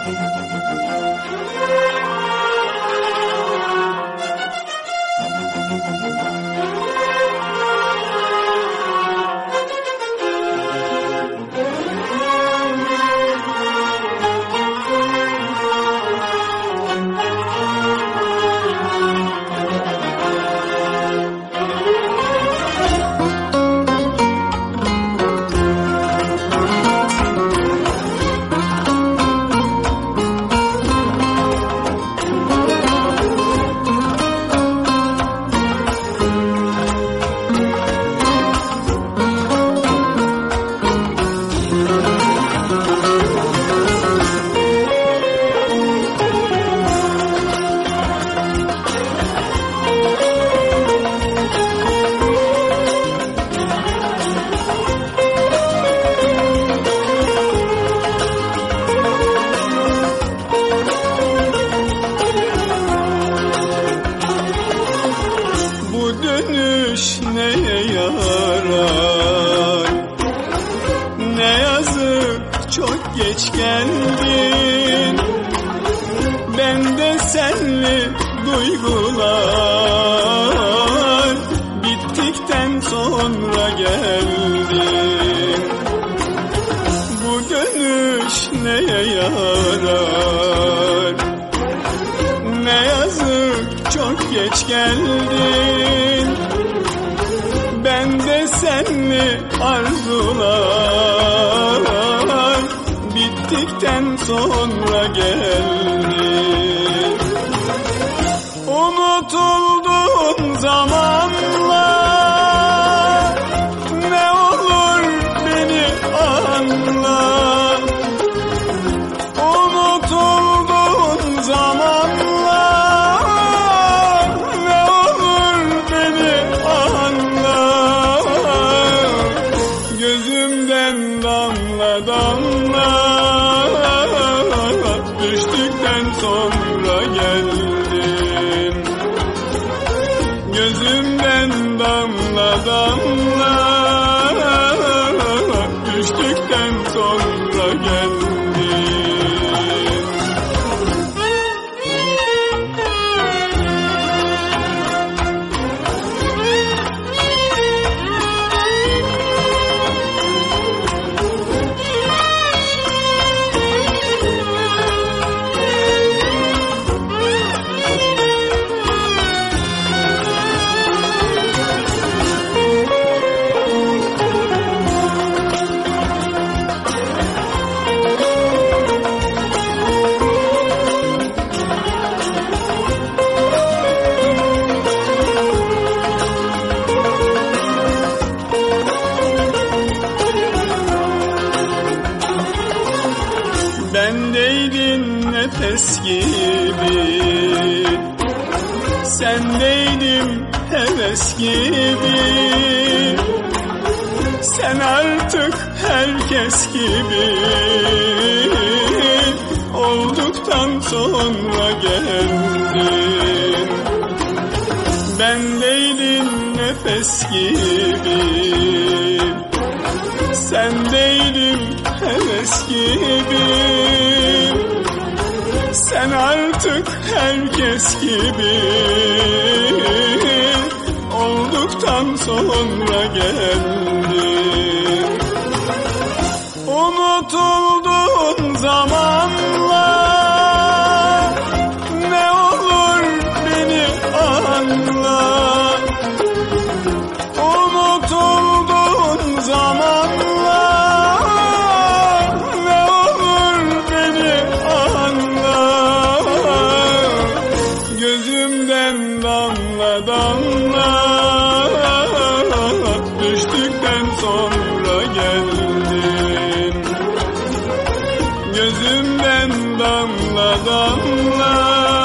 Bu yarar Ne yazık çok geç geldin. Ben de senli duygular Bittikten sonra geldin Bu dönüş neye yarar? Ne yazık çok geç geldin senli arzular? Bittikten sonra geldin Unutulduğun Gözümden damla damla Nefes gibi. Sendeydim heves gibi. Sen artık herkes gibi. Olduktan sonra geldin. Bendeydin nefes gibi. Sendeydim heves gibi Sen artık herkes gibi. Olduktan sonra geldin Unutulduğun damla Düştükten sonra geldin. Gözümden damla damla